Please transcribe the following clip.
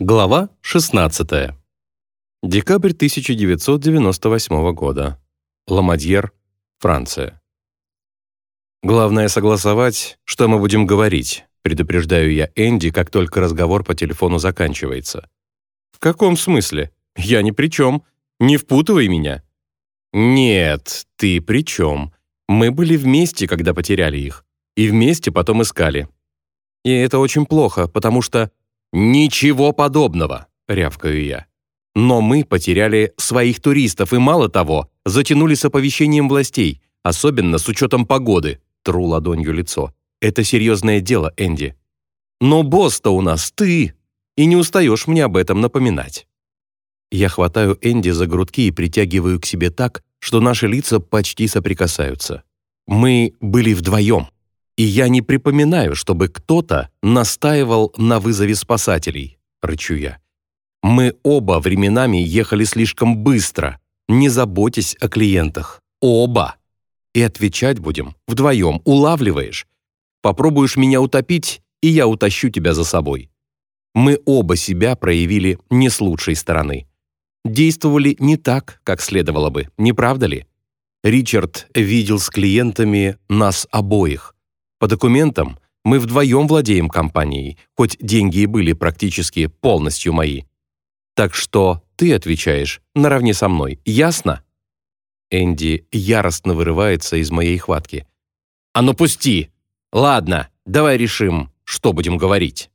Глава 16. Декабрь 1998 года. Ламадьер, Франция. Главное согласовать, что мы будем говорить, предупреждаю я Энди, как только разговор по телефону заканчивается. В каком смысле? Я ни при чем. Не впутывай меня. Нет, ты при чем. Мы были вместе, когда потеряли их. И вместе потом искали. И это очень плохо, потому что «Ничего подобного!» — рявкаю я. Но мы потеряли своих туристов и, мало того, затянули с оповещением властей, особенно с учетом погоды. Тру ладонью лицо. Это серьезное дело, Энди. Но босс-то у нас ты, и не устаешь мне об этом напоминать. Я хватаю Энди за грудки и притягиваю к себе так, что наши лица почти соприкасаются. Мы были вдвоем и я не припоминаю, чтобы кто-то настаивал на вызове спасателей», — рычу я. «Мы оба временами ехали слишком быстро, не заботясь о клиентах. Оба. И отвечать будем вдвоем, улавливаешь? Попробуешь меня утопить, и я утащу тебя за собой. Мы оба себя проявили не с лучшей стороны. Действовали не так, как следовало бы, не правда ли? Ричард видел с клиентами нас обоих. По документам мы вдвоем владеем компанией, хоть деньги и были практически полностью мои. Так что ты отвечаешь наравне со мной, ясно?» Энди яростно вырывается из моей хватки. «А ну пусти! Ладно, давай решим, что будем говорить».